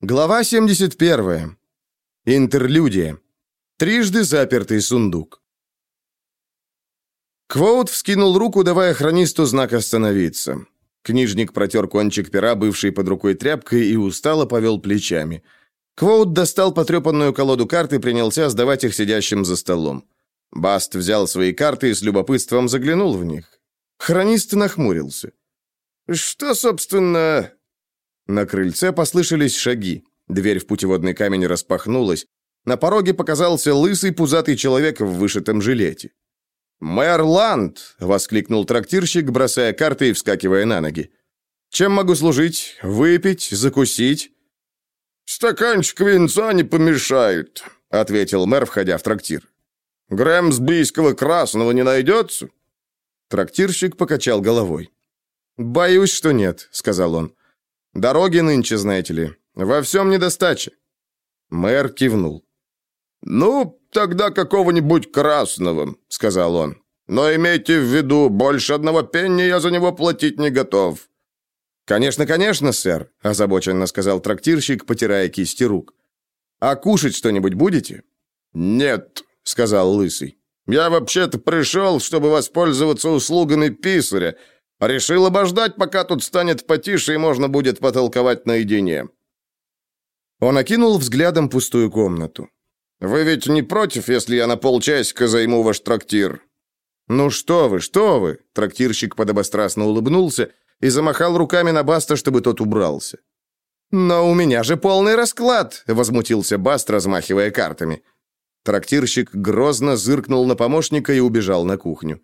Глава 71. Интерлюдия. Трижды запертый сундук. Квоут вскинул руку, давая хронисту знак остановиться. Книжник протер кончик пера, бывший под рукой тряпкой, и устало повел плечами. Квоут достал потрепанную колоду карт и принялся сдавать их сидящим за столом. Баст взял свои карты и с любопытством заглянул в них. Хронист нахмурился. «Что, собственно, на крыльце послышались шаги. Дверь в путеводный камень распахнулась. На пороге показался лысый пузатый человек в вышитом жилете. «Мэр Ланд!» — воскликнул трактирщик, бросая карты и вскакивая на ноги. «Чем могу служить? Выпить? Закусить?» «Стаканчик винца не помешает», — ответил мэр, входя в трактир. «Грэмсбийского красного не найдется?» Трактирщик покачал головой. «Боюсь, что нет», — сказал он. Дороги нынче, знаете ли. Во всем недостача». Мэр кивнул. «Ну, тогда какого-нибудь красного», — сказал он. «Но имейте в виду, больше одного пенни я за него платить не готов». «Конечно, конечно, сэр», — озабоченно сказал трактирщик, потирая кисти рук. «А кушать что-нибудь будете?» «Нет», — сказал Лысый. «Я вообще-то пришел, чтобы воспользоваться услугами писаря, Решил обождать, пока тут станет потише и можно будет потолковать наедине. Он окинул взглядом пустую комнату. «Вы ведь не против, если я на полчасика займу ваш трактир?» «Ну что вы, что вы!» Трактирщик подобострастно улыбнулся и замахал руками на Баста, чтобы тот убрался. «Но у меня же полный расклад!» — возмутился Баст, размахивая картами. Трактирщик грозно зыркнул на помощника и убежал на кухню.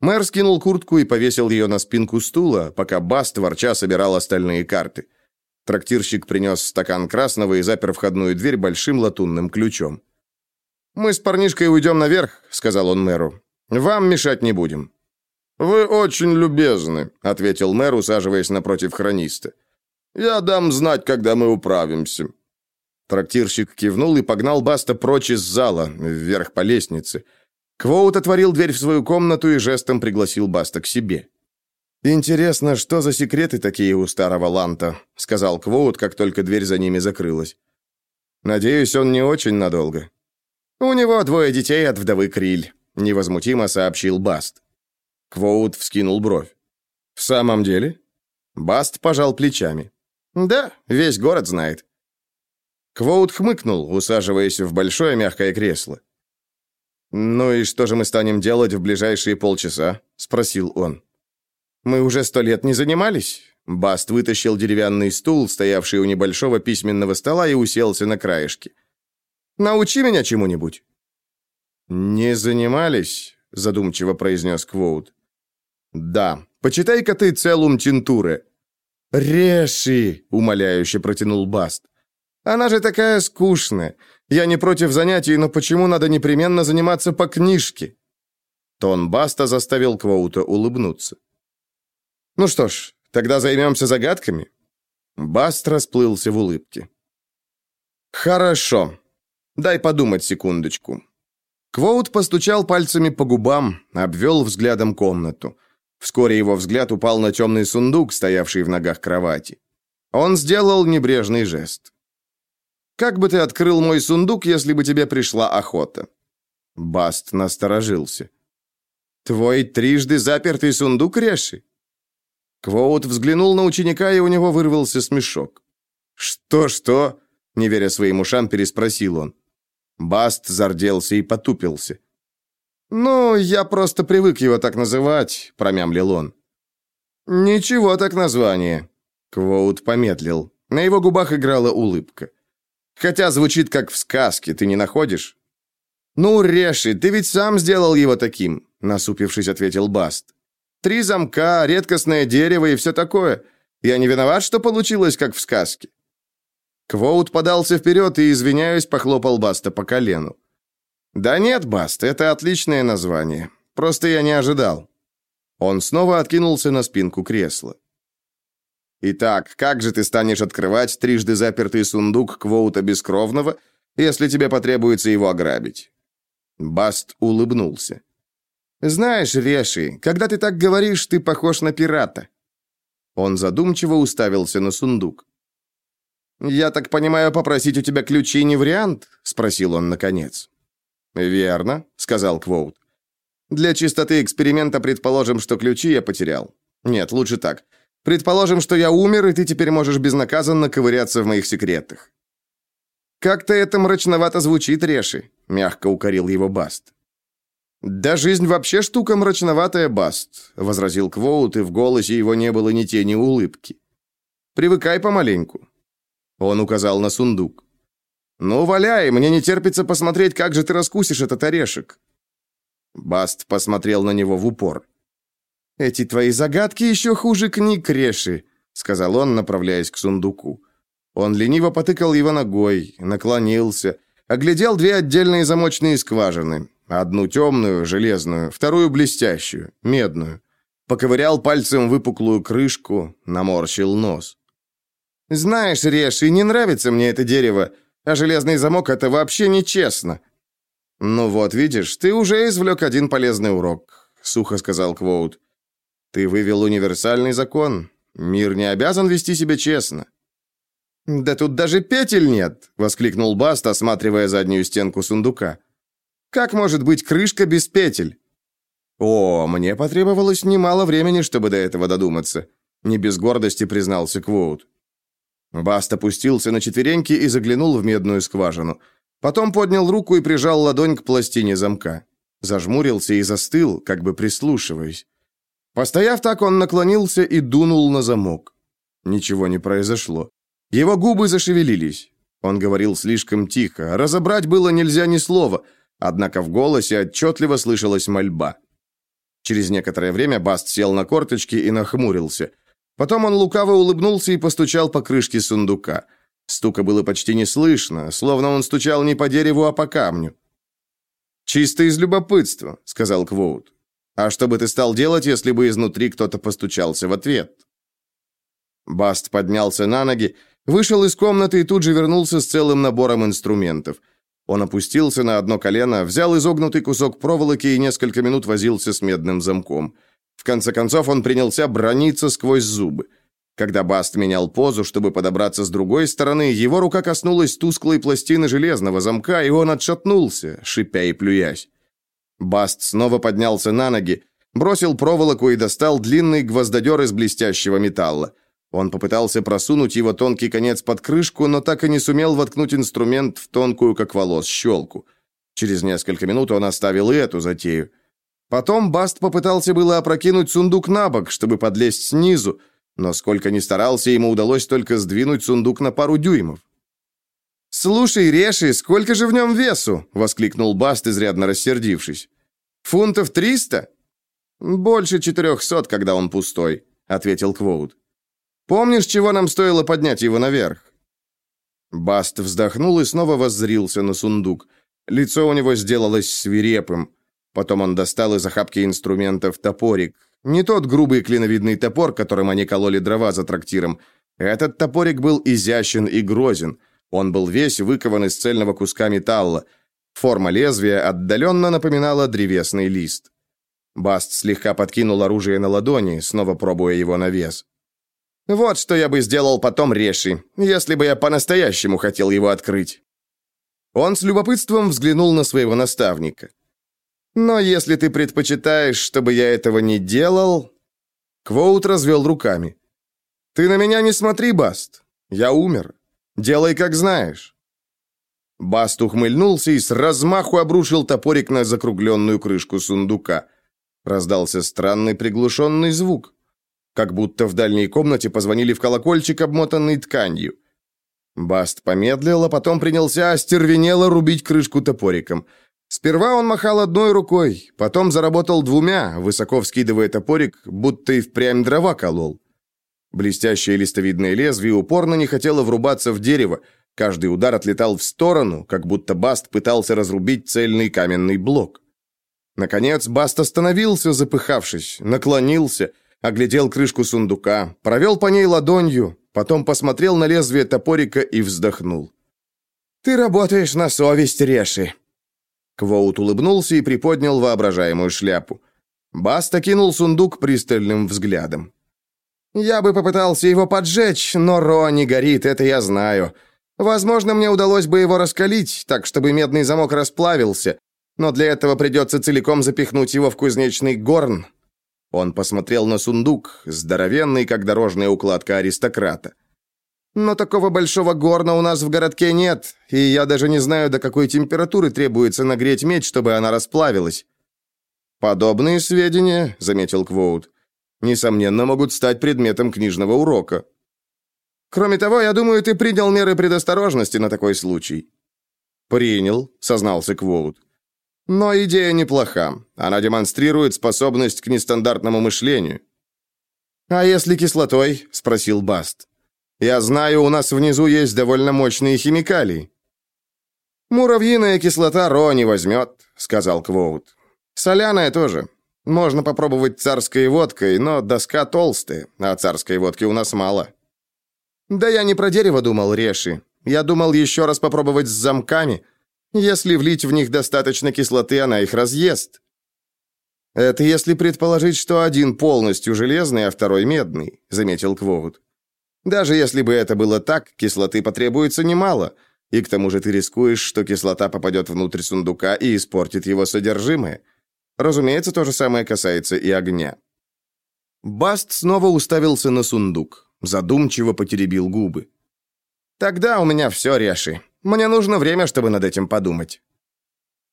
Мэр скинул куртку и повесил ее на спинку стула, пока Баст ворча собирал остальные карты. Трактирщик принес стакан красного и запер входную дверь большим латунным ключом. «Мы с парнишкой уйдем наверх», — сказал он мэру. «Вам мешать не будем». «Вы очень любезны», — ответил мэр, усаживаясь напротив хрониста. «Я дам знать, когда мы управимся». Трактирщик кивнул и погнал Баста прочь из зала, вверх по лестнице. Квоут отворил дверь в свою комнату и жестом пригласил Баста к себе. «Интересно, что за секреты такие у старого Ланта?» — сказал Квоут, как только дверь за ними закрылась. «Надеюсь, он не очень надолго». «У него двое детей от вдовы Криль», — невозмутимо сообщил Баст. Квоут вскинул бровь. «В самом деле?» Баст пожал плечами. «Да, весь город знает». Квоут хмыкнул, усаживаясь в большое мягкое кресло. «Ну и что же мы станем делать в ближайшие полчаса?» — спросил он. «Мы уже сто лет не занимались?» Баст вытащил деревянный стул, стоявший у небольшого письменного стола, и уселся на краешке. «Научи меня чему-нибудь». «Не занимались?» — задумчиво произнес Квоут. «Да. Почитай-ка ты целум тинтуре». «Реши!» — умоляюще протянул Баст. «Она же такая скучная. Я не против занятий, но почему надо непременно заниматься по книжке?» Тон Баста заставил Квоута улыбнуться. «Ну что ж, тогда займемся загадками?» Баст расплылся в улыбке. «Хорошо. Дай подумать секундочку». Квоут постучал пальцами по губам, обвел взглядом комнату. Вскоре его взгляд упал на темный сундук, стоявший в ногах кровати. Он сделал небрежный жест. Как бы ты открыл мой сундук, если бы тебе пришла охота?» Баст насторожился. «Твой трижды запертый сундук, Реши?» Квоут взглянул на ученика, и у него вырвался смешок. «Что-что?» — не веря своим ушам, переспросил он. Баст зарделся и потупился. «Ну, я просто привык его так называть», — промямлил он. «Ничего так название». Квоут помедлил. На его губах играла улыбка. Хотя звучит как в сказке, ты не находишь?» «Ну, Реши, ты ведь сам сделал его таким», — насупившись, ответил Баст. «Три замка, редкостное дерево и все такое. Я не виноват, что получилось, как в сказке». Квоут подался вперед и, извиняюсь, похлопал Баста по колену. «Да нет, Баст, это отличное название. Просто я не ожидал». Он снова откинулся на спинку кресла. Итак, как же ты станешь открывать трижды запертый сундук Квоута Бескровного, если тебе потребуется его ограбить?» Баст улыбнулся. «Знаешь, Реши, когда ты так говоришь, ты похож на пирата». Он задумчиво уставился на сундук. «Я так понимаю, попросить у тебя ключи не вариант?» — спросил он наконец. «Верно», — сказал Квоут. «Для чистоты эксперимента предположим, что ключи я потерял. Нет, лучше так. Предположим, что я умер, и ты теперь можешь безнаказанно ковыряться в моих секретах». «Как-то это мрачновато звучит, Реши», — мягко укорил его Баст. «Да жизнь вообще штука мрачноватая, Баст», — возразил Квоут, и в голосе его не было ни тени улыбки. «Привыкай помаленьку». Он указал на сундук. «Ну, валяй, мне не терпится посмотреть, как же ты раскусишь этот орешек». Баст посмотрел на него в упор. «Эти твои загадки еще хуже книг, Реши», — сказал он, направляясь к сундуку. Он лениво потыкал его ногой, наклонился, оглядел две отдельные замочные скважины, одну темную, железную, вторую блестящую, медную. Поковырял пальцем выпуклую крышку, наморщил нос. «Знаешь, Реши, не нравится мне это дерево, а железный замок — это вообще нечестно». «Ну вот, видишь, ты уже извлек один полезный урок», — сухо сказал Квоут. «Ты вывел универсальный закон. Мир не обязан вести себя честно». «Да тут даже петель нет!» — воскликнул Баст, осматривая заднюю стенку сундука. «Как может быть крышка без петель?» «О, мне потребовалось немало времени, чтобы до этого додуматься», — не без гордости признался Квоут. Баст опустился на четвереньки и заглянул в медную скважину. Потом поднял руку и прижал ладонь к пластине замка. Зажмурился и застыл, как бы прислушиваясь. Постояв так, он наклонился и дунул на замок. Ничего не произошло. Его губы зашевелились. Он говорил слишком тихо. Разобрать было нельзя ни слова, однако в голосе отчетливо слышалась мольба. Через некоторое время Баст сел на корточки и нахмурился – Потом он лукаво улыбнулся и постучал по крышке сундука. Стука было почти не слышно, словно он стучал не по дереву, а по камню. «Чисто из любопытства», — сказал Квоут. «А что бы ты стал делать, если бы изнутри кто-то постучался в ответ?» Баст поднялся на ноги, вышел из комнаты и тут же вернулся с целым набором инструментов. Он опустился на одно колено, взял изогнутый кусок проволоки и несколько минут возился с медным замком. В конце концов он принялся брониться сквозь зубы. Когда Баст менял позу, чтобы подобраться с другой стороны, его рука коснулась тусклой пластины железного замка, и он отшатнулся, шипя и плюясь. Баст снова поднялся на ноги, бросил проволоку и достал длинный гвоздодер из блестящего металла. Он попытался просунуть его тонкий конец под крышку, но так и не сумел воткнуть инструмент в тонкую, как волос, щелку. Через несколько минут он оставил и эту затею. Потом Баст попытался было опрокинуть сундук на бок, чтобы подлезть снизу, но сколько ни старался, ему удалось только сдвинуть сундук на пару дюймов. «Слушай, Реши, сколько же в нем весу?» — воскликнул Баст, изрядно рассердившись. «Фунтов триста?» «Больше четырехсот, когда он пустой», — ответил Квоут. «Помнишь, чего нам стоило поднять его наверх?» Баст вздохнул и снова воззрился на сундук. Лицо у него сделалось свирепым. Потом он достал из охапки инструментов топорик. Не тот грубый клиновидный топор, которым они кололи дрова за трактиром. Этот топорик был изящен и грозен. Он был весь выкован из цельного куска металла. Форма лезвия отдаленно напоминала древесный лист. Баст слегка подкинул оружие на ладони, снова пробуя его на вес. «Вот что я бы сделал потом, Реши, если бы я по-настоящему хотел его открыть». Он с любопытством взглянул на своего наставника. Но если ты предпочитаешь, чтобы я этого не делал...» Квоут развел руками. «Ты на меня не смотри, Баст. Я умер. Делай, как знаешь». Баст ухмыльнулся и с размаху обрушил топорик на закругленную крышку сундука. Раздался странный приглушенный звук. Как будто в дальней комнате позвонили в колокольчик, обмотанный тканью. Баст помедлил, а потом принялся остервенело рубить крышку топориком – Сперва он махал одной рукой, потом заработал двумя, высоко вскидывая топорик, будто и впрямь дрова колол. Блестящее листовидное лезвие упорно не хотело врубаться в дерево, каждый удар отлетал в сторону, как будто Баст пытался разрубить цельный каменный блок. Наконец Баст остановился, запыхавшись, наклонился, оглядел крышку сундука, провел по ней ладонью, потом посмотрел на лезвие топорика и вздохнул. «Ты работаешь на совесть, Реши», Квоут улыбнулся и приподнял воображаемую шляпу. Баста кинул сундук пристальным взглядом. Я бы попытался его поджечь, но Ро не горит, это я знаю. Возможно, мне удалось бы его раскалить, так чтобы медный замок расплавился, но для этого придется целиком запихнуть его в кузнечный горн». Он посмотрел на сундук, здоровенный, как дорожная укладка аристократа. «Но такого большого горна у нас в городке нет, и я даже не знаю, до какой температуры требуется нагреть медь, чтобы она расплавилась». «Подобные сведения», — заметил Квоут, несомненно, могут стать предметом книжного урока. Кроме того, я думаю, ты принял меры предосторожности на такой случай. Принял, сознался Квоут. Но идея неплоха. Она демонстрирует способность к нестандартному мышлению. А если кислотой? спросил Баст. Я знаю, у нас внизу есть довольно мощные химикалии. Муравьиная кислота Ро не возьмет», — сказал Квоут. Соляная тоже. Можно попробовать царской водкой, но доска толстая, а царской водки у нас мало. Да я не про дерево думал, Реши. Я думал еще раз попробовать с замками. Если влить в них достаточно кислоты, она их разъест. Это если предположить, что один полностью железный, а второй медный, заметил Квоут. Даже если бы это было так, кислоты потребуется немало, и к тому же ты рискуешь, что кислота попадет внутрь сундука и испортит его содержимое. Разумеется, то же самое касается и огня. Баст снова уставился на сундук, задумчиво потеребил губы. «Тогда у меня все, Реши. Мне нужно время, чтобы над этим подумать».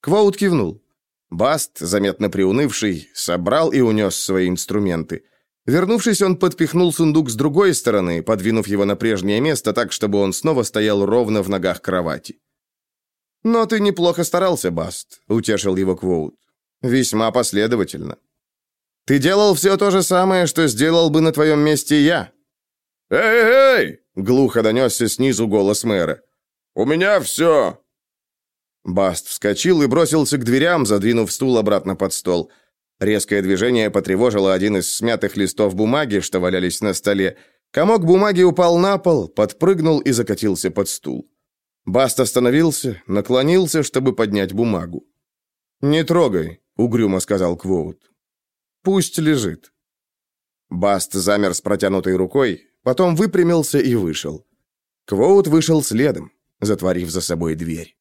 Квоут кивнул. Баст, заметно приунывший, собрал и унес свои инструменты. Вернувшись, он подпихнул сундук с другой стороны, подвинув его на прежнее место так, чтобы он снова стоял ровно в ногах кровати. «Но ты неплохо старался, Баст», — утешил его Квоут. Весьма последовательно. Ты делал все то же самое, что сделал бы на твоем месте я. Эй-эй! Глухо донесся снизу голос мэра. У меня все!» Баст вскочил и бросился к дверям, задвинув стул обратно под стол. Резкое движение потревожило один из смятых листов бумаги, что валялись на столе. Комок бумаги упал на пол, подпрыгнул и закатился под стул. Баст остановился, наклонился, чтобы поднять бумагу. «Не трогай», угрюмо сказал Квоут. Пусть лежит. Баст замер с протянутой рукой, потом выпрямился и вышел. Квоут вышел следом, затворив за собой дверь.